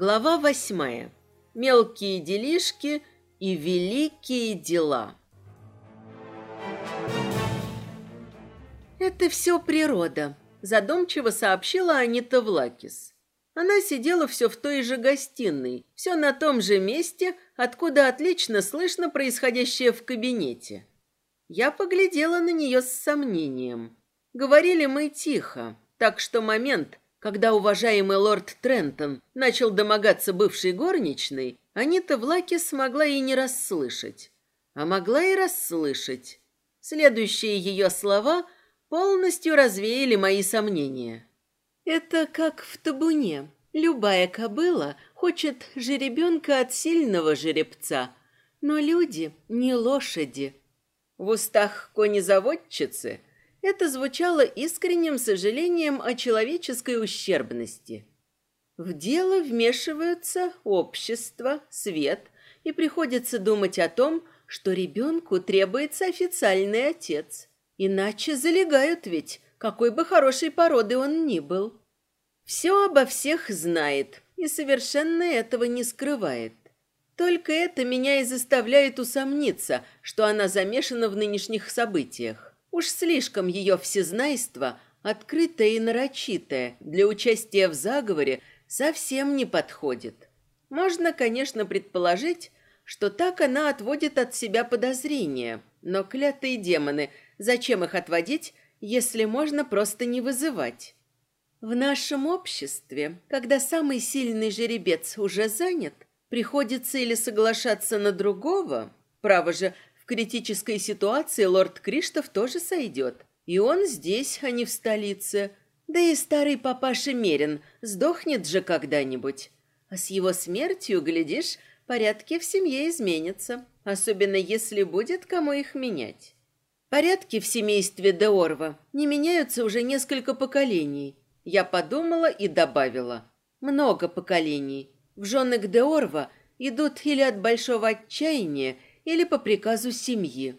Глава восьмая. Мелкие делишки и великие дела. «Это все природа», – задумчиво сообщила Анита Влакис. Она сидела все в той же гостиной, все на том же месте, откуда отлично слышно происходящее в кабинете. Я поглядела на нее с сомнением. Говорили мы тихо, так что момент, когда уважаемый лорд Трентон начал домогаться бывшей горничной, Анита Влаки смогла и не расслышать. А могла и расслышать. Следующие ее слова полностью развеяли мои сомнения. Это как в табуне. Любая кобыла хочет жеребенка от сильного жеребца, но люди не лошади. В устах конезаводчицы это звучало искренним сожалением о человеческой ущербности. В дело вмешиваются общество, свет, и приходится думать о том, что ребенку требуется официальный отец. Иначе залегают ведь, какой бы хорошей породы он ни был. Все обо всех знает и совершенно этого не скрывает. Только это меня и заставляет усомниться, что она замешана в нынешних событиях. Уж слишком ее всезнайство, открытое и нарочитое, для участия в заговоре совсем не подходит. Можно, конечно, предположить, что так она отводит от себя подозрения, но клятые демоны, зачем их отводить, если можно просто не вызывать? В нашем обществе, когда самый сильный жеребец уже занят, приходится или соглашаться на другого, право же, критической ситуации лорд Криштоф тоже сойдет. И он здесь, а не в столице. Да и старый папаша Мерин сдохнет же когда-нибудь. А с его смертью, глядишь, порядки в семье изменятся, особенно если будет кому их менять. Порядки в семействе Деорва не меняются уже несколько поколений. Я подумала и добавила. Много поколений. В жены к Деорва идут или от большого отчаяния, или по приказу семьи.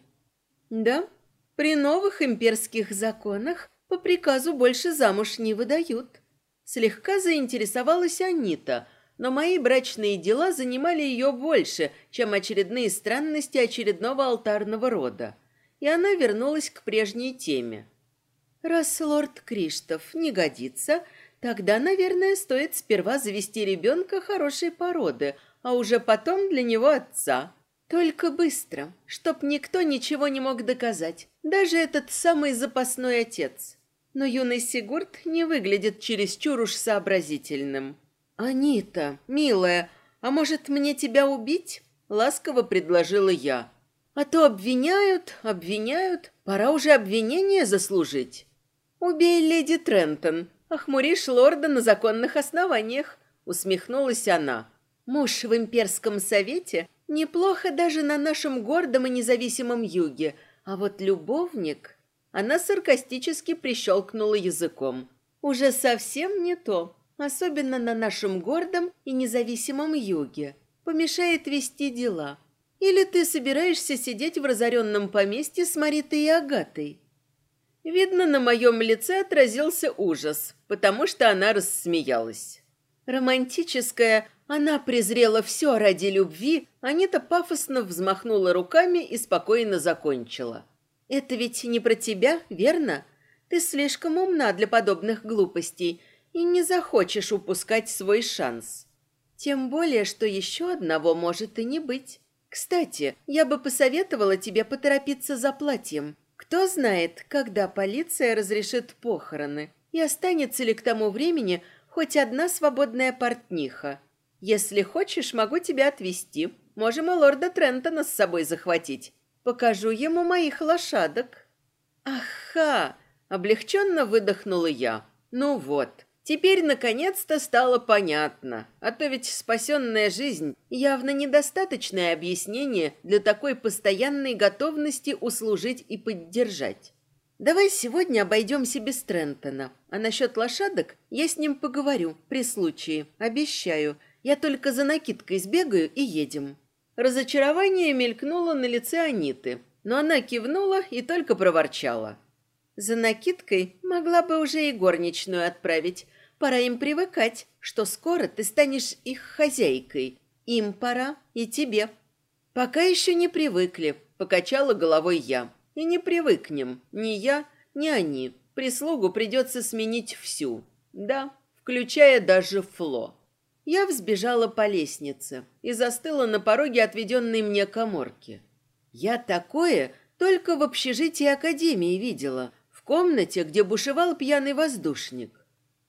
Да, при новых имперских законах по приказу больше замуж не выдают. Слегка заинтересовалась Анита, но мои брачные дела занимали ее больше, чем очередные странности очередного алтарного рода. И она вернулась к прежней теме. Раз лорд Криштоф не годится, тогда, наверное, стоит сперва завести ребенка хорошей породы, а уже потом для него отца. Только быстро, чтоб никто ничего не мог доказать, даже этот самый запасной отец. Но юный Сигурд не выглядит чересчур уж сообразительным. «Анита, милая, а может мне тебя убить?» — ласково предложила я. «А то обвиняют, обвиняют, пора уже обвинение заслужить». «Убей леди Трентон, охмуришь лорда на законных основаниях», — усмехнулась она. «Муж в имперском совете Неплохо даже на нашем гордом и независимом юге, а вот любовник... Она саркастически прищелкнула языком. Уже совсем не то, особенно на нашем гордом и независимом юге. Помешает вести дела. Или ты собираешься сидеть в разоренном поместье с Маритой и Агатой? Видно, на моем лице отразился ужас, потому что она рассмеялась. Романтическая она презрела все ради любви, Анита пафосно взмахнула руками и спокойно закончила. «Это ведь не про тебя, верно? Ты слишком умна для подобных глупостей и не захочешь упускать свой шанс. Тем более, что еще одного может и не быть. Кстати, я бы посоветовала тебе поторопиться за платьем. Кто знает, когда полиция разрешит похороны, и останется ли к тому времени хоть одна свободная портниха». Если хочешь, могу тебя отвезти. Можем и лорда Трентона с собой захватить. Покажу ему моих лошадок». «Аха!» — облегченно выдохнула я. «Ну вот, теперь наконец-то стало понятно. А то ведь спасенная жизнь явно недостаточное объяснение для такой постоянной готовности услужить и поддержать». Давай сегодня обойдемся без Трентона. А насчет лошадок я с ним поговорю при случае. Обещаю. Я только за накидкой сбегаю и едем». Разочарование мелькнуло на лице Аниты, но она кивнула и только проворчала. «За накидкой могла бы уже и горничную отправить. Пора им привыкать, что скоро ты станешь их хозяйкой. Им пора, и тебе. Пока еще не привыкли, покачала головой я. И не привыкнем, ни я, ни они. Прислугу придется сменить всю. Да, включая даже Фло. Я взбежала по лестнице и застыла на пороге отведенной мне коморки. Я такое только в общежитии Академии видела, в комнате, где бушевал пьяный воздушник.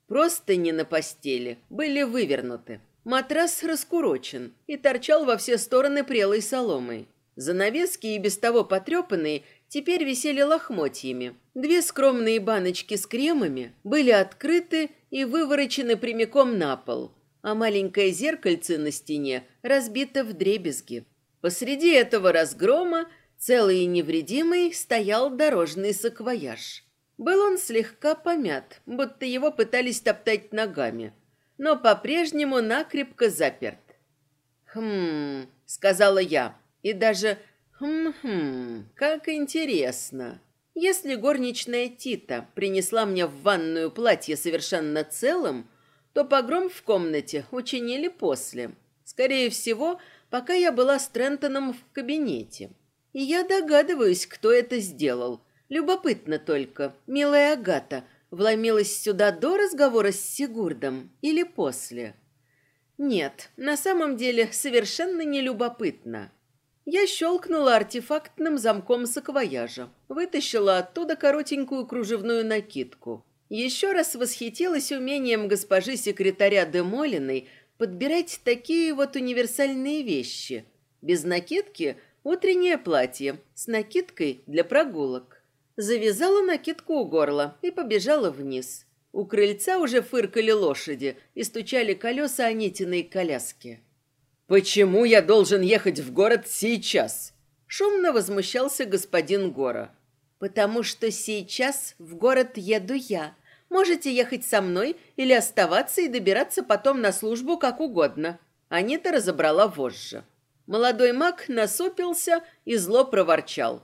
Просто не на постели, были вывернуты. Матрас раскурочен и торчал во все стороны прелой соломой. Занавески и без того потрепанные теперь висели лохмотьями. Две скромные баночки с кремами были открыты и выворочены прямиком на пол, а маленькое зеркальце на стене разбито в дребезги. Посреди этого разгрома, целый и невредимый, стоял дорожный саквояж. Был он слегка помят, будто его пытались топтать ногами, но по-прежнему накрепко заперт. «Хм...» — сказала я, и даже «хм-хм, как интересно». Если горничная Тита принесла мне в ванную платье совершенно целым, то погром в комнате учинили после. Скорее всего, пока я была с Трентоном в кабинете. И я догадываюсь, кто это сделал. Любопытно только, милая Агата вломилась сюда до разговора с Сигурдом или после? Нет, на самом деле совершенно не любопытно. Я щелкнула артефактным замком саквояжа, вытащила оттуда коротенькую кружевную накидку. Еще раз восхитилась умением госпожи секретаря Демолиной подбирать такие вот универсальные вещи. Без накидки – утреннее платье, с накидкой для прогулок. Завязала накидку у горла и побежала вниз. У крыльца уже фыркали лошади и стучали колеса Анитиной коляски. «Почему я должен ехать в город сейчас?» Шумно возмущался господин Гора. «Потому что сейчас в город еду я. Можете ехать со мной или оставаться и добираться потом на службу как угодно». Анита разобрала вожжи. Молодой маг насупился и зло проворчал.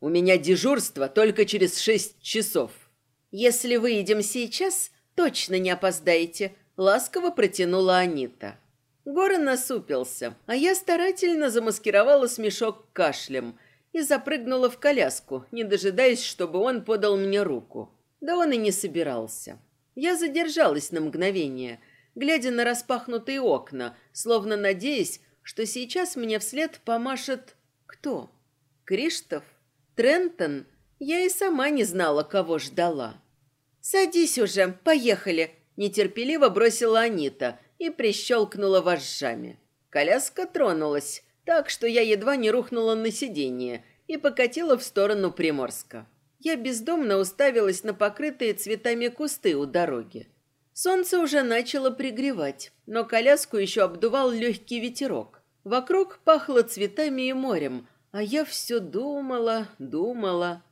«У меня дежурство только через шесть часов». «Если выйдем сейчас, точно не опоздаете», — ласково протянула Анита. Гора насупился, а я старательно замаскировала смешок кашлем и запрыгнула в коляску, не дожидаясь, чтобы он подал мне руку. Да он и не собирался. Я задержалась на мгновение, глядя на распахнутые окна, словно надеясь, что сейчас мне вслед помашет кто? Криштоф? Трентон? Я и сама не знала, кого ждала. «Садись уже, поехали!» – нетерпеливо бросила Анита – и прищелкнула вожжами. Коляска тронулась, так что я едва не рухнула на сиденье и покатила в сторону Приморска. Я бездомно уставилась на покрытые цветами кусты у дороги. Солнце уже начало пригревать, но коляску еще обдувал легкий ветерок. Вокруг пахло цветами и морем, а я все думала, думала.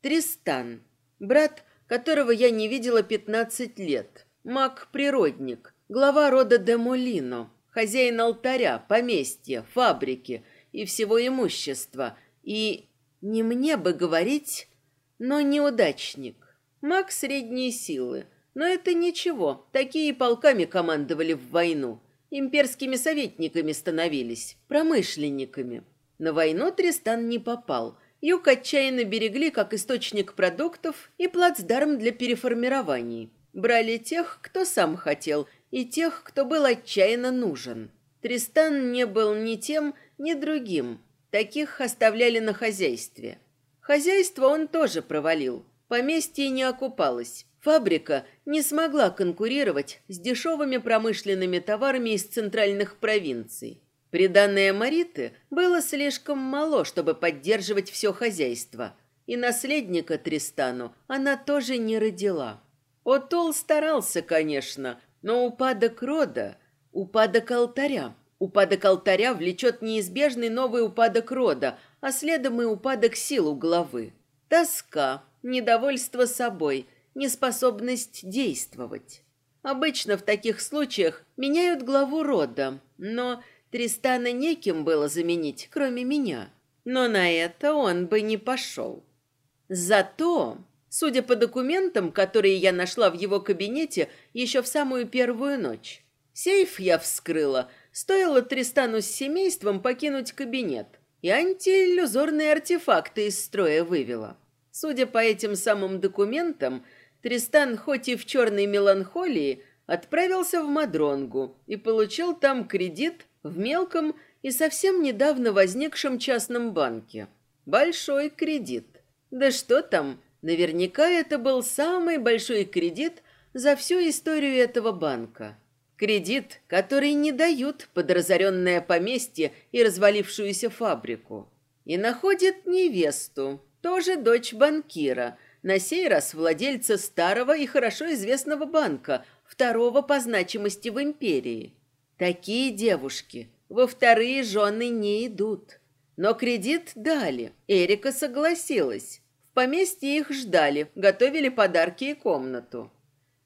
Тристан, брат, которого я не видела пятнадцать лет, маг-природник, глава рода де Молино, хозяин алтаря, поместья, фабрики и всего имущества. И не мне бы говорить, но неудачник. Маг средней силы. Но это ничего, такие полками командовали в войну. Имперскими советниками становились, промышленниками. На войну Тристан не попал. Юг отчаянно берегли как источник продуктов и плацдарм для переформирований. Брали тех, кто сам хотел, и тех, кто был отчаянно нужен. Тристан не был ни тем, ни другим. Таких оставляли на хозяйстве. Хозяйство он тоже провалил. Поместье не окупалось. Фабрика не смогла конкурировать с дешевыми промышленными товарами из центральных провинций. Приданное Мариты было слишком мало, чтобы поддерживать все хозяйство. И наследника Тристану она тоже не родила. Отол старался, конечно, но упадок рода, упадок алтаря. Упадок алтаря влечет неизбежный новый упадок рода, а следом и упадок сил у главы. Тоска, недовольство собой, неспособность действовать. Обычно в таких случаях меняют главу рода, но Тристана неким было заменить, кроме меня. Но на это он бы не пошел. Зато Судя по документам, которые я нашла в его кабинете еще в самую первую ночь. Сейф я вскрыла, стоило Тристану с семейством покинуть кабинет, и антииллюзорные артефакты из строя вывела. Судя по этим самым документам, Тристан, хоть и в черной меланхолии, отправился в Мадронгу и получил там кредит в мелком и совсем недавно возникшем частном банке. Большой кредит. Да что там, Наверняка это был самый большой кредит за всю историю этого банка. Кредит, который не дают под разоренное поместье и развалившуюся фабрику. И находит невесту, тоже дочь банкира, на сей раз владельца старого и хорошо известного банка, второго по значимости в империи. Такие девушки во вторые жены не идут. Но кредит дали, Эрика согласилась. В поместье их ждали, готовили подарки и комнату.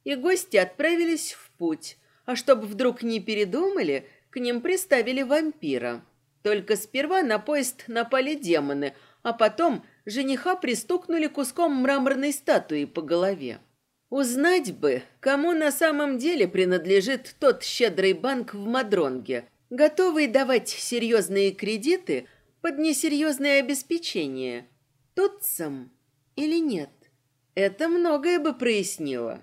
И гости отправились в путь, а чтобы вдруг не передумали, к ним приставили вампира. Только сперва на поезд напали демоны, а потом жениха пристукнули куском мраморной статуи по голове. Узнать бы, кому на самом деле принадлежит тот щедрый банк в Мадронге, готовый давать серьезные кредиты под несерьезное обеспечение. Тутцам или нет? Это многое бы прояснило.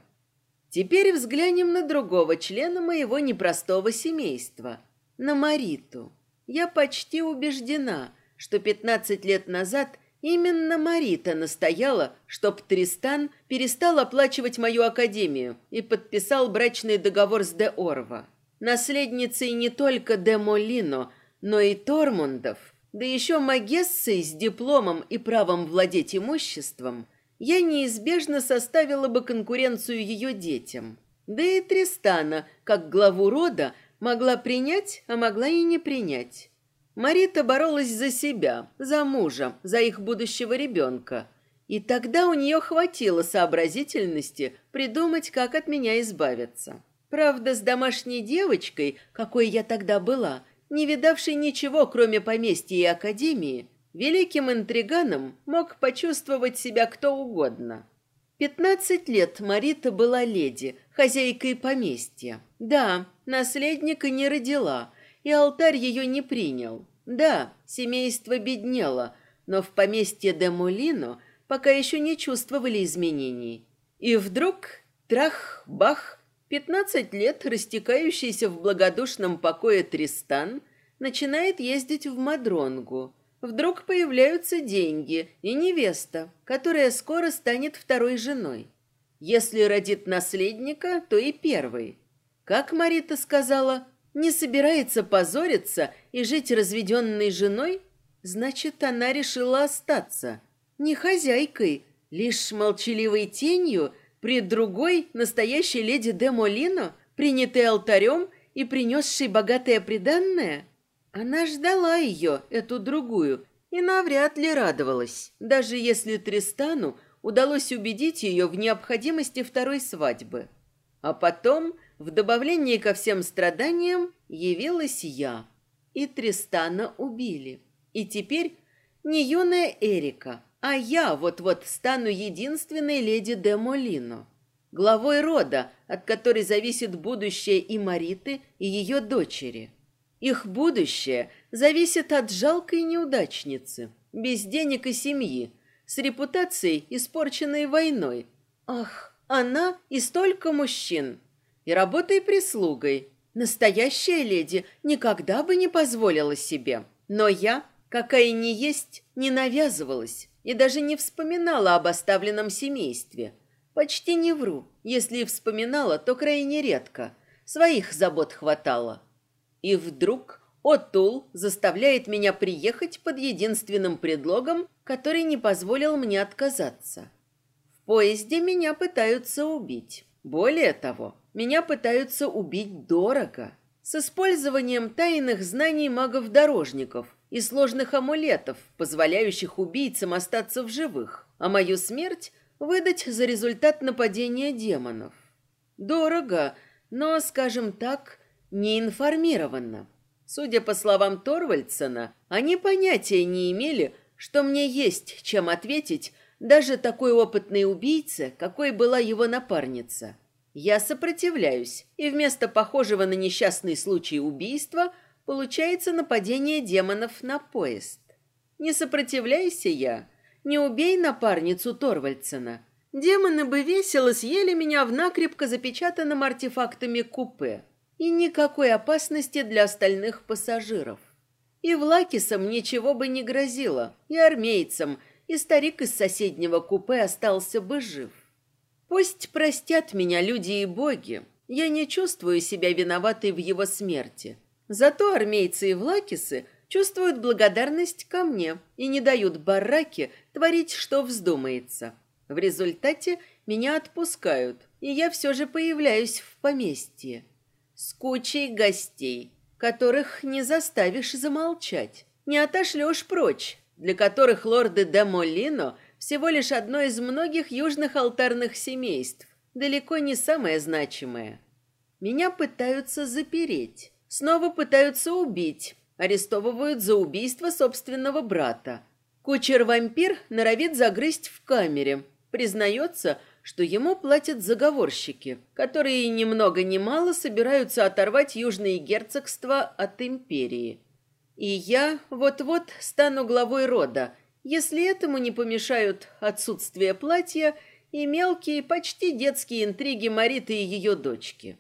Теперь взглянем на другого члена моего непростого семейства, на Мариту. Я почти убеждена, что 15 лет назад именно Марита настояла, чтоб Тристан перестал оплачивать мою академию и подписал брачный договор с Де Орва. Наследницей не только Де Молино, но и Тормундов – да еще магессой с дипломом и правом владеть имуществом, я неизбежно составила бы конкуренцию ее детям. Да и Тристана, как главу рода, могла принять, а могла и не принять. Марита боролась за себя, за мужа, за их будущего ребенка. И тогда у нее хватило сообразительности придумать, как от меня избавиться. Правда, с домашней девочкой, какой я тогда была, не видавший ничего, кроме поместья и академии, великим интриганом мог почувствовать себя кто угодно. Пятнадцать лет Марита была леди, хозяйкой поместья. Да, наследника не родила, и алтарь ее не принял. Да, семейство беднело, но в поместье де Молино пока еще не чувствовали изменений. И вдруг трах-бах Пятнадцать лет растекающийся в благодушном покое Тристан начинает ездить в Мадронгу. Вдруг появляются деньги и невеста, которая скоро станет второй женой. Если родит наследника, то и первый. Как Марита сказала, не собирается позориться и жить разведенной женой, значит, она решила остаться. Не хозяйкой, лишь молчаливой тенью – при другой настоящей леди де Молино, принятой алтарем и принесшей богатое приданное? Она ждала ее, эту другую, и навряд ли радовалась, даже если Тристану удалось убедить ее в необходимости второй свадьбы. А потом, в добавлении ко всем страданиям, явилась я. И Тристана убили. И теперь не юная Эрика, а я вот-вот стану единственной леди де Молино, главой рода, от которой зависит будущее и Мариты, и ее дочери. Их будущее зависит от жалкой неудачницы, без денег и семьи, с репутацией, испорченной войной. Ах, она и столько мужчин. И работой прислугой. Настоящая леди никогда бы не позволила себе. Но я, какая ни есть, не навязывалась и даже не вспоминала об оставленном семействе. Почти не вру. Если и вспоминала, то крайне редко. Своих забот хватало. И вдруг Отул заставляет меня приехать под единственным предлогом, который не позволил мне отказаться. В поезде меня пытаются убить. Более того, меня пытаются убить дорого. С использованием тайных знаний магов-дорожников – и сложных амулетов, позволяющих убийцам остаться в живых, а мою смерть выдать за результат нападения демонов. Дорого, но, скажем так, неинформированно. Судя по словам Торвальдсона, они понятия не имели, что мне есть чем ответить даже такой опытный убийца, какой была его напарница. Я сопротивляюсь, и вместо похожего на несчастный случай убийства получается нападение демонов на поезд. Не сопротивляйся я, не убей напарницу Торвальдсена. Демоны бы весело съели меня в накрепко запечатанном артефактами купе. И никакой опасности для остальных пассажиров. И Влакисам ничего бы не грозило, и армейцам, и старик из соседнего купе остался бы жив. Пусть простят меня люди и боги, я не чувствую себя виноватой в его смерти. Зато армейцы и влакисы чувствуют благодарность ко мне и не дают бараке творить, что вздумается. В результате меня отпускают, и я все же появляюсь в поместье. С кучей гостей, которых не заставишь замолчать, не отошлешь прочь, для которых лорды де Молино всего лишь одно из многих южных алтарных семейств, далеко не самое значимое. Меня пытаются запереть, снова пытаются убить, арестовывают за убийство собственного брата. Кучер-вампир норовит загрызть в камере, признается, что ему платят заговорщики, которые ни много ни мало собираются оторвать южные герцогства от империи. И я вот-вот стану главой рода, если этому не помешают отсутствие платья и мелкие, почти детские интриги Мариты и ее дочки.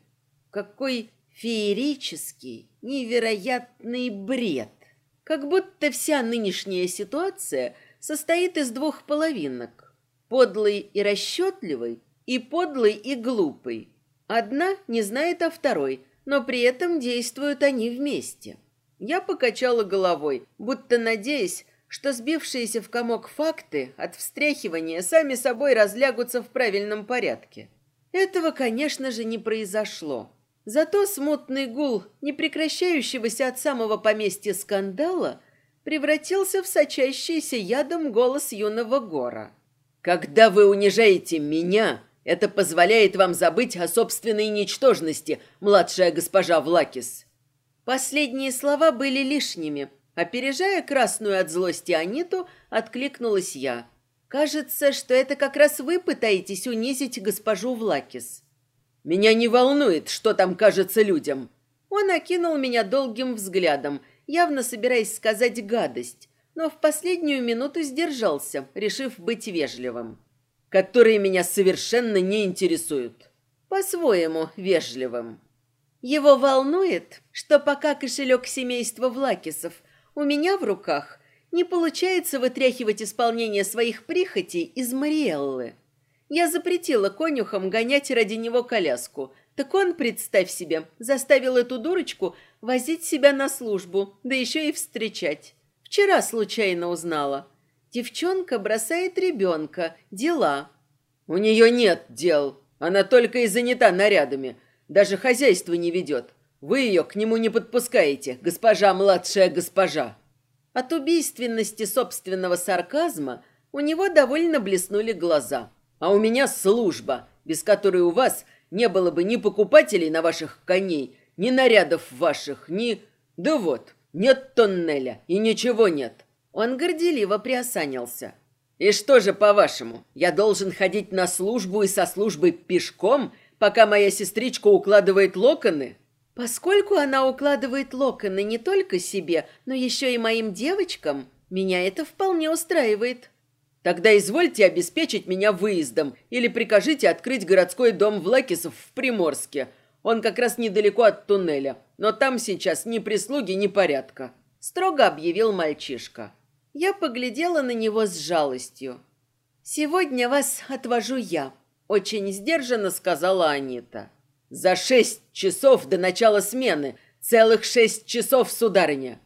Какой феерический, невероятный бред! Как будто вся нынешняя ситуация состоит из двух половинок. Подлый и расчетливый, и подлый и глупый. Одна не знает о второй, но при этом действуют они вместе. Я покачала головой, будто надеясь, что сбившиеся в комок факты от встряхивания сами собой разлягутся в правильном порядке. Этого, конечно же, не произошло. Зато смутный гул, не прекращающегося от самого поместья скандала, превратился в сочащийся ядом голос юного гора. «Когда вы унижаете меня, это позволяет вам забыть о собственной ничтожности, младшая госпожа Влакис». Последние слова были лишними, Опережая красную от злости Аниту, откликнулась я. «Кажется, что это как раз вы пытаетесь унизить госпожу Влакис». «Меня не волнует, что там кажется людям». Он окинул меня долгим взглядом, явно собираясь сказать гадость, но в последнюю минуту сдержался, решив быть вежливым. «Которые меня совершенно не интересуют». «По-своему вежливым». Его волнует, что пока кошелек семейства Влакисов – у меня в руках не получается вытряхивать исполнение своих прихотей из Мариэллы. Я запретила конюхам гонять ради него коляску. Так он, представь себе, заставил эту дурочку возить себя на службу, да еще и встречать. Вчера случайно узнала. Девчонка бросает ребенка. Дела. У нее нет дел. Она только и занята нарядами. Даже хозяйство не ведет. Вы ее к нему не подпускаете, госпожа младшая госпожа. От убийственности собственного сарказма у него довольно блеснули глаза. А у меня служба, без которой у вас не было бы ни покупателей на ваших коней, ни нарядов ваших, ни... Да вот, нет тоннеля и ничего нет. Он горделиво приосанился. И что же, по-вашему, я должен ходить на службу и со службой пешком, пока моя сестричка укладывает локоны? Поскольку она укладывает локоны не только себе, но еще и моим девочкам, меня это вполне устраивает. Тогда извольте обеспечить меня выездом или прикажите открыть городской дом Влакисов в Приморске. Он как раз недалеко от туннеля, но там сейчас ни прислуги, ни порядка. Строго объявил мальчишка. Я поглядела на него с жалостью. «Сегодня вас отвожу я», — очень сдержанно сказала Анита. За шесть часов до начала смены. Целых шесть часов, сударыня.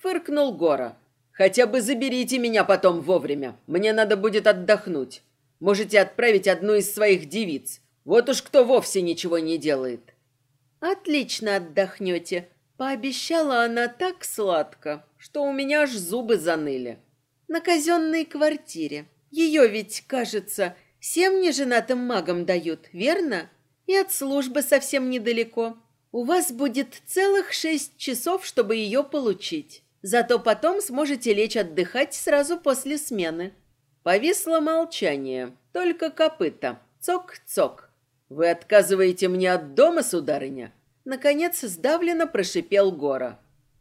Фыркнул Гора. Хотя бы заберите меня потом вовремя. Мне надо будет отдохнуть. Можете отправить одну из своих девиц. Вот уж кто вовсе ничего не делает. Отлично отдохнете. Пообещала она так сладко, что у меня аж зубы заныли. На казенной квартире. Ее ведь, кажется, всем неженатым магам дают, верно? и от службы совсем недалеко. У вас будет целых шесть часов, чтобы ее получить. Зато потом сможете лечь отдыхать сразу после смены». Повисло молчание, только копыта. Цок-цок. «Вы отказываете мне от дома, сударыня?» Наконец сдавленно прошипел Гора.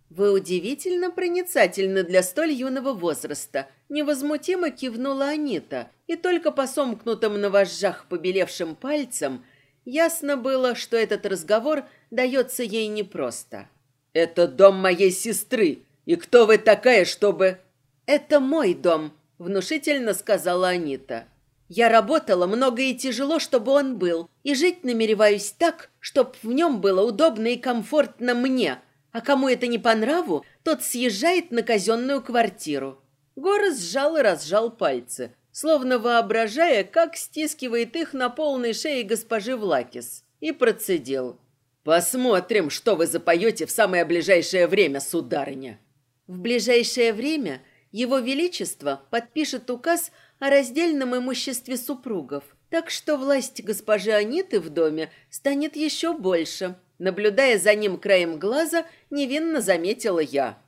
«Вы удивительно проницательны для столь юного возраста», — невозмутимо кивнула Анита, и только по сомкнутым на вожжах побелевшим пальцам ясно было, что этот разговор дается ей непросто. «Это дом моей сестры, и кто вы такая, чтобы...» «Это мой дом», — внушительно сказала Анита. «Я работала много и тяжело, чтобы он был, и жить намереваюсь так, чтобы в нем было удобно и комфортно мне, а кому это не по нраву, тот съезжает на казенную квартиру». Гора сжал и разжал пальцы, словно воображая, как стискивает их на полной шее госпожи Влакис, и процедил. «Посмотрим, что вы запоете в самое ближайшее время, сударыня». В ближайшее время его Величество подпишет указ о раздельном имуществе супругов, так что власть госпожи Аниты в доме станет еще больше – Наблюдая за ним краем глаза, невинно заметила я.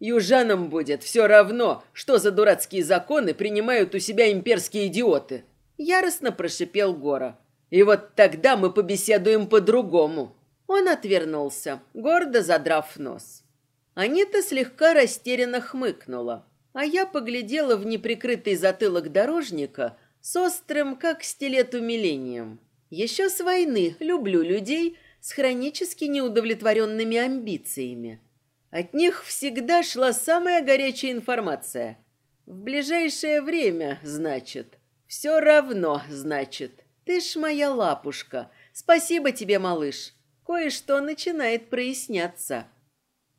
Южанам будет все равно, что за дурацкие законы принимают у себя имперские идиоты. Яростно прошипел Гора. И вот тогда мы побеседуем по-другому. Он отвернулся, гордо задрав нос. Анита слегка растерянно хмыкнула, а я поглядела в неприкрытый затылок дорожника с острым, как стилет, умилением. Еще с войны люблю людей, с хронически неудовлетворенными амбициями. От них всегда шла самая горячая информация. В ближайшее время, значит. Все равно, значит. Ты ж моя лапушка. Спасибо тебе, малыш. Кое-что начинает проясняться.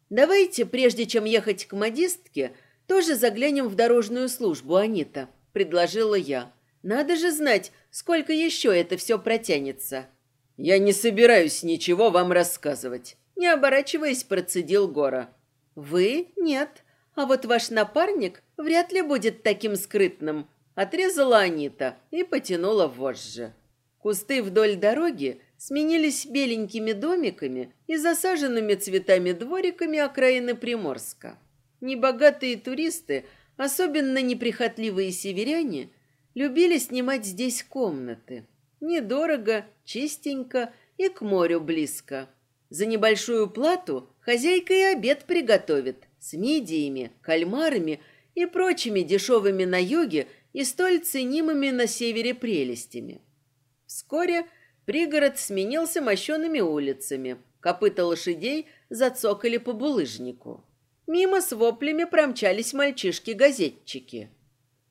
Давайте, прежде чем ехать к модистке, тоже заглянем в дорожную службу, Анита, предложила я. Надо же знать, сколько еще это все протянется. «Я не собираюсь ничего вам рассказывать», — не оборачиваясь, процедил Гора. «Вы? Нет. А вот ваш напарник вряд ли будет таким скрытным», — отрезала Анита и потянула вожжи. Кусты вдоль дороги сменились беленькими домиками и засаженными цветами двориками окраины Приморска. Небогатые туристы, особенно неприхотливые северяне, любили снимать здесь комнаты. Недорого, чистенько и к морю близко. За небольшую плату хозяйка и обед приготовит с мидиями, кальмарами и прочими дешевыми на юге и столь ценимыми на севере прелестями. Вскоре пригород сменился мощеными улицами. Копыта лошадей зацокали по булыжнику. Мимо с воплями промчались мальчишки-газетчики.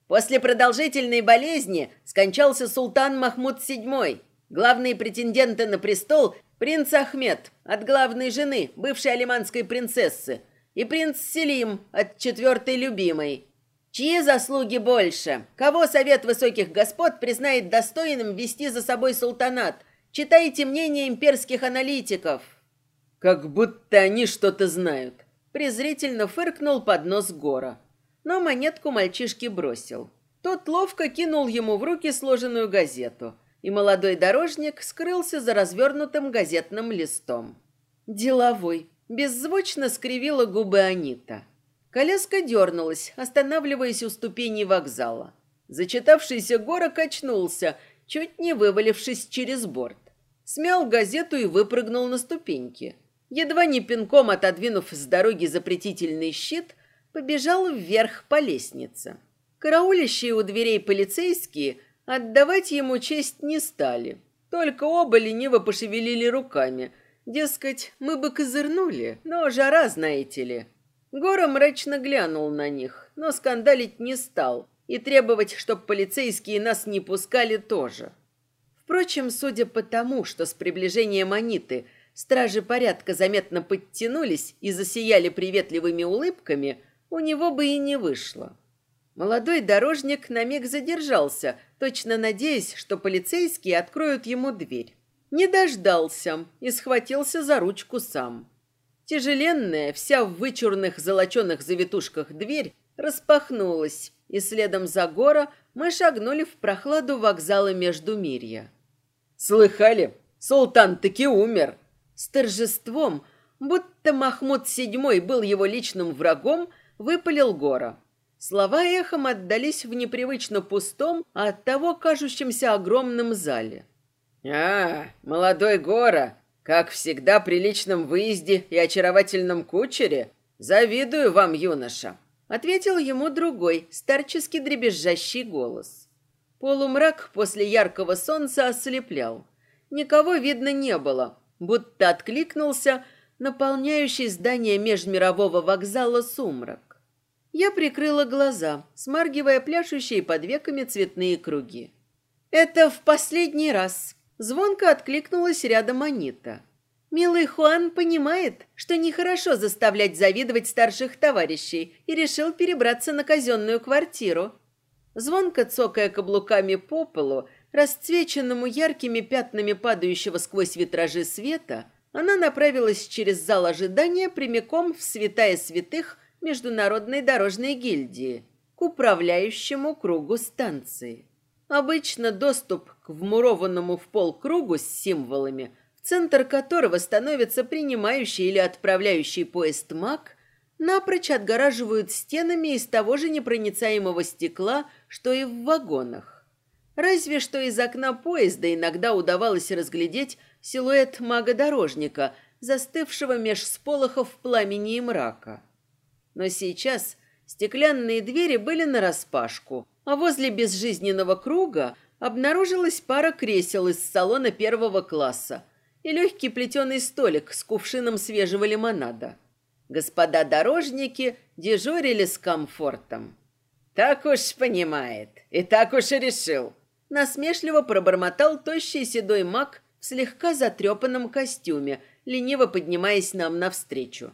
После продолжительной болезни скончался султан Махмуд VII. Главные претенденты на престол – принц Ахмед от главной жены, бывшей алиманской принцессы, и принц Селим от четвертой любимой. Чьи заслуги больше? Кого совет высоких господ признает достойным вести за собой султанат? Читайте мнение имперских аналитиков. Как будто они что-то знают. Презрительно фыркнул под нос Гора но монетку мальчишке бросил. Тот ловко кинул ему в руки сложенную газету, и молодой дорожник скрылся за развернутым газетным листом. «Деловой», — беззвучно скривила губы Анита. Коляска дернулась, останавливаясь у ступеней вокзала. Зачитавшийся Гора качнулся, чуть не вывалившись через борт. Смял газету и выпрыгнул на ступеньки. Едва не пинком отодвинув с дороги запретительный щит, побежал вверх по лестнице. Караулищие у дверей полицейские отдавать ему честь не стали. Только оба лениво пошевелили руками. Дескать, мы бы козырнули, но жара, знаете ли. Гора мрачно глянул на них, но скандалить не стал и требовать, чтоб полицейские нас не пускали тоже. Впрочем, судя по тому, что с приближением Аниты стражи порядка заметно подтянулись и засияли приветливыми улыбками – у него бы и не вышло. Молодой дорожник на миг задержался, точно надеясь, что полицейские откроют ему дверь. Не дождался и схватился за ручку сам. Тяжеленная, вся в вычурных золоченых завитушках дверь распахнулась, и следом за гора мы шагнули в прохладу вокзала между Мирья. «Слыхали? Султан таки умер!» С торжеством, будто Махмуд VII был его личным врагом, выпалил Гора. Слова эхом отдались в непривычно пустом, а оттого кажущемся огромном зале. «А, молодой Гора, как всегда при личном выезде и очаровательном кучере, завидую вам, юноша», — ответил ему другой, старчески дребезжащий голос. Полумрак после яркого солнца ослеплял. Никого видно не было, будто откликнулся наполняющий здание межмирового вокзала сумрак. Я прикрыла глаза, смаргивая пляшущие под веками цветные круги. «Это в последний раз!» Звонко откликнулась рядом Анита. Милый Хуан понимает, что нехорошо заставлять завидовать старших товарищей и решил перебраться на казенную квартиру. Звонко цокая каблуками по полу, расцвеченному яркими пятнами падающего сквозь витражи света, она направилась через зал ожидания прямиком в святая святых Международной дорожной гильдии, к управляющему кругу станции. Обычно доступ к вмурованному в пол кругу с символами, в центр которого становится принимающий или отправляющий поезд МАК, напрочь отгораживают стенами из того же непроницаемого стекла, что и в вагонах. Разве что из окна поезда иногда удавалось разглядеть силуэт мага-дорожника, застывшего меж сполохов пламени и мрака. Но сейчас стеклянные двери были нараспашку, а возле безжизненного круга обнаружилась пара кресел из салона первого класса и легкий плетеный столик с кувшином свежего лимонада. Господа дорожники дежурили с комфортом. «Так уж понимает, и так уж и решил», насмешливо пробормотал тощий седой маг в слегка затрепанном костюме, лениво поднимаясь нам навстречу.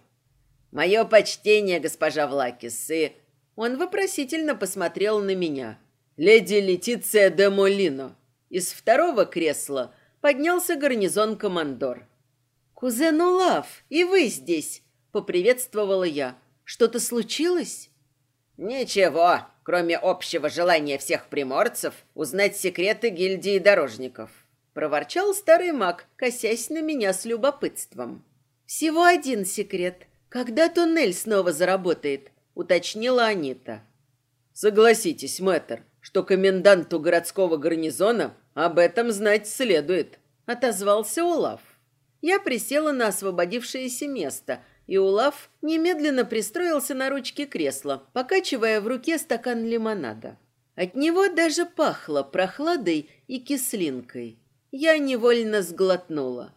«Мое почтение, госпожа Влакис, и он вопросительно посмотрел на меня. «Леди Летиция де Молино». Из второго кресла поднялся гарнизон-командор. «Кузен Улав, и вы здесь!» — поприветствовала я. «Что-то случилось?» «Ничего, кроме общего желания всех приморцев узнать секреты гильдии дорожников», — проворчал старый маг, косясь на меня с любопытством. «Всего один секрет. Когда туннель снова заработает?» уточнила Анита. Согласитесь, мэтр, что коменданту городского гарнизона об этом знать следует, отозвался Улав. Я присела на освободившееся место, и Улав немедленно пристроился на ручке кресла, покачивая в руке стакан лимонада. От него даже пахло прохладой и кислинкой. Я невольно сглотнула.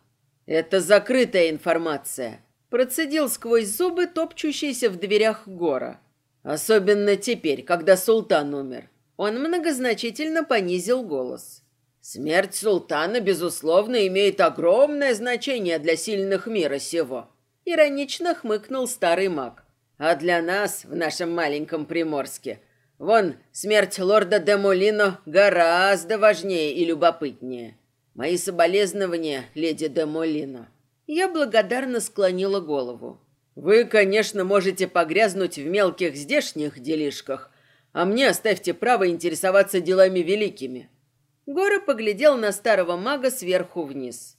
«Это закрытая информация», Процедил сквозь зубы топчущийся в дверях гора. Особенно теперь, когда султан умер. Он многозначительно понизил голос. Смерть султана, безусловно, имеет огромное значение для сильных мира сего. Иронично хмыкнул старый маг. А для нас, в нашем маленьком Приморске, вон, смерть лорда де Молино гораздо важнее и любопытнее. Мои соболезнования, леди де Молино. Я благодарно склонила голову. «Вы, конечно, можете погрязнуть в мелких здешних делишках, а мне оставьте право интересоваться делами великими». Гора поглядел на старого мага сверху вниз.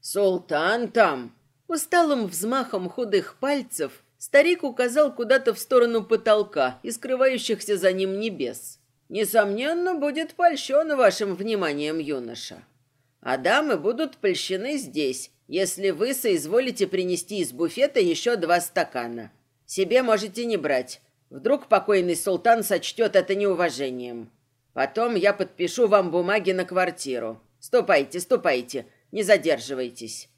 «Султан там!» Усталым взмахом худых пальцев старик указал куда-то в сторону потолка и скрывающихся за ним небес. «Несомненно, будет польщен вашим вниманием, юноша. А дамы будут польщены здесь, если вы соизволите принести из буфета еще два стакана. Себе можете не брать. Вдруг покойный султан сочтет это неуважением. Потом я подпишу вам бумаги на квартиру. Ступайте, ступайте, не задерживайтесь».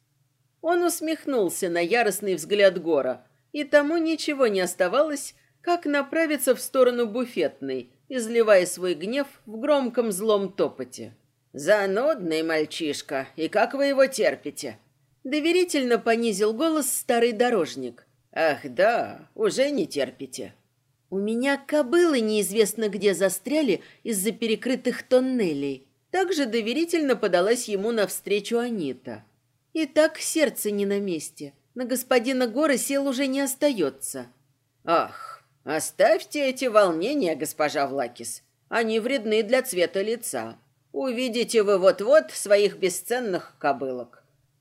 Он усмехнулся на яростный взгляд Гора, и тому ничего не оставалось, как направиться в сторону буфетной, изливая свой гнев в громком злом топоте. «Занудный мальчишка, и как вы его терпите?» Доверительно понизил голос старый дорожник. «Ах да, уже не терпите». «У меня кобылы неизвестно где застряли из-за перекрытых тоннелей». Также доверительно подалась ему навстречу Анита. И так сердце не на месте. На господина Гора сил уже не остается. «Ах, оставьте эти волнения, госпожа Влакис. Они вредны для цвета лица. Увидите вы вот-вот своих бесценных кобылок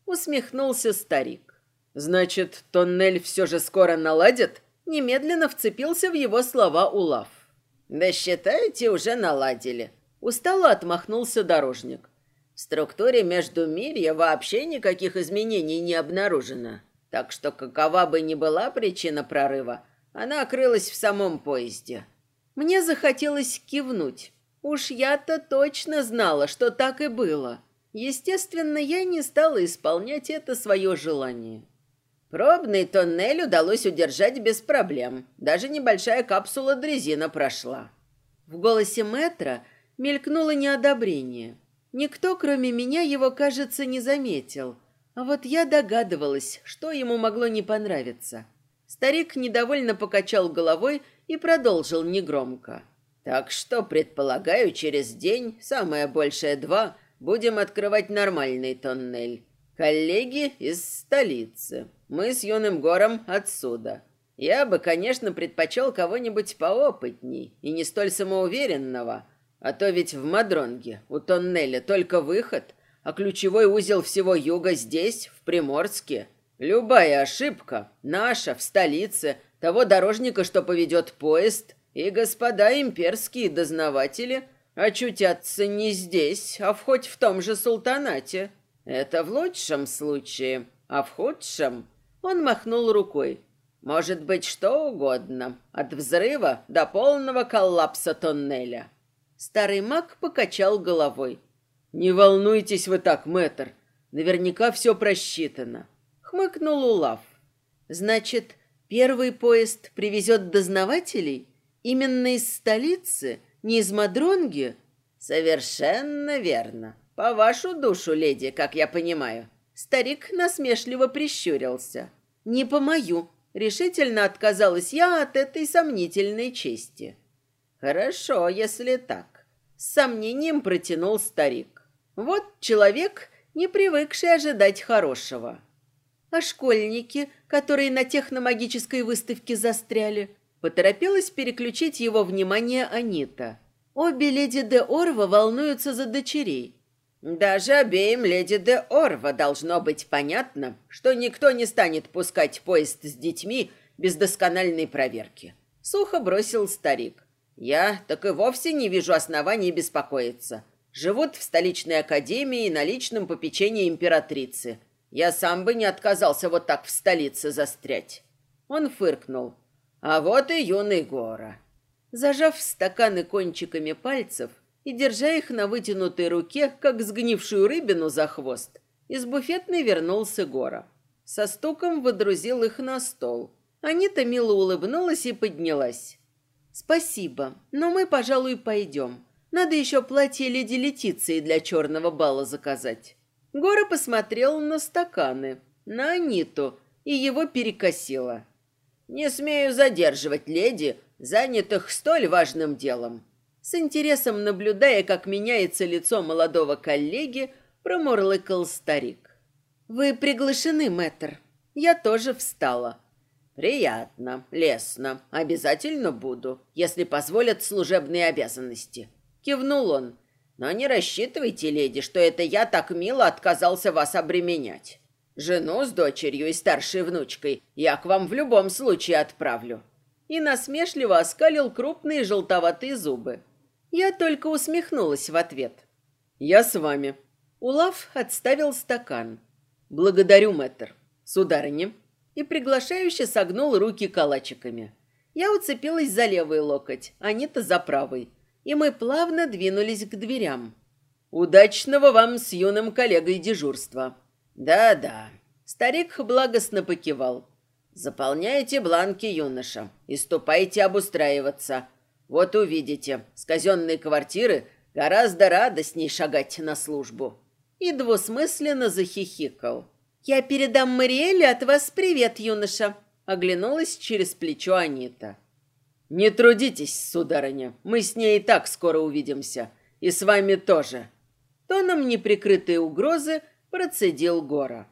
усмехнулся старик. Значит, тоннель все же скоро наладят? Немедленно вцепился в его слова Улав. Да считайте, уже наладили. Устало отмахнулся дорожник. В структуре между мирья вообще никаких изменений не обнаружено. Так что какова бы ни была причина прорыва, она окрылась в самом поезде. Мне захотелось кивнуть. Уж я-то точно знала, что так и было. Естественно, я не стала исполнять это свое желание. Пробный тоннель удалось удержать без проблем. Даже небольшая капсула дрезина прошла. В голосе Метра мелькнуло неодобрение. Никто, кроме меня, его, кажется, не заметил. А вот я догадывалась, что ему могло не понравиться. Старик недовольно покачал головой и продолжил негромко. «Так что, предполагаю, через день, самое большее два, будем открывать нормальный тоннель. Коллеги из столицы. Мы с юным гором отсюда. Я бы, конечно, предпочел кого-нибудь поопытней и не столь самоуверенного, а то ведь в Мадронге у тоннеля только выход, а ключевой узел всего юга здесь, в Приморске. Любая ошибка, наша, в столице, того дорожника, что поведет поезд, и господа имперские дознаватели очутятся не здесь, а в хоть в том же султанате. Это в лучшем случае, а в худшем он махнул рукой. Может быть что угодно, от взрыва до полного коллапса тоннеля. Старый маг покачал головой. Не волнуйтесь вы так, мэтр. Наверняка все просчитано. Хмыкнул Улав. Значит, первый поезд привезет дознавателей именно из столицы, не из Мадронги? Совершенно верно. По вашу душу, леди, как я понимаю. Старик насмешливо прищурился. Не по мою. Решительно отказалась я от этой сомнительной чести. Хорошо, если так. С сомнением протянул старик. Вот человек, не привыкший ожидать хорошего. А школьники, которые на техномагической выставке застряли, поторопилась переключить его внимание Анита. Обе леди де Орва волнуются за дочерей. Даже обеим леди де Орва должно быть понятно, что никто не станет пускать поезд с детьми без доскональной проверки. Сухо бросил старик. Я так и вовсе не вижу оснований беспокоиться. Живут в столичной академии на личном попечении императрицы. Я сам бы не отказался вот так в столице застрять. Он фыркнул. А вот и юный Гора. Зажав стаканы кончиками пальцев, и, держа их на вытянутой руке, как сгнившую рыбину за хвост, из буфетной вернулся Гора. Со стуком выдрузил их на стол. Анита мило улыбнулась и поднялась. «Спасибо, но мы, пожалуй, пойдем. Надо еще платье леди Летиции для черного бала заказать». Гора посмотрел на стаканы, на Аниту, и его перекосило. «Не смею задерживать леди, занятых столь важным делом. С интересом наблюдая, как меняется лицо молодого коллеги, промурлыкал старик. «Вы приглашены, мэтр. Я тоже встала». «Приятно, лестно. Обязательно буду, если позволят служебные обязанности». Кивнул он. «Но не рассчитывайте, леди, что это я так мило отказался вас обременять. Жену с дочерью и старшей внучкой я к вам в любом случае отправлю». И насмешливо оскалил крупные желтоватые зубы. Я только усмехнулась в ответ. «Я с вами». Улав отставил стакан. «Благодарю, мэтр. Сударыня». И приглашающе согнул руки калачиками. Я уцепилась за левый локоть, Анита за правый. И мы плавно двинулись к дверям. «Удачного вам с юным коллегой дежурства». «Да-да». Старик благостно покивал. «Заполняйте бланки, юноша, и ступайте обустраиваться. Вот увидите, с казенной квартиры гораздо радостней шагать на службу. И двусмысленно захихикал. «Я передам Мариэле от вас привет, юноша», — оглянулась через плечо Анита. «Не трудитесь, сударыня, мы с ней и так скоро увидимся. И с вами тоже». Тоном неприкрытой угрозы процедил Гора.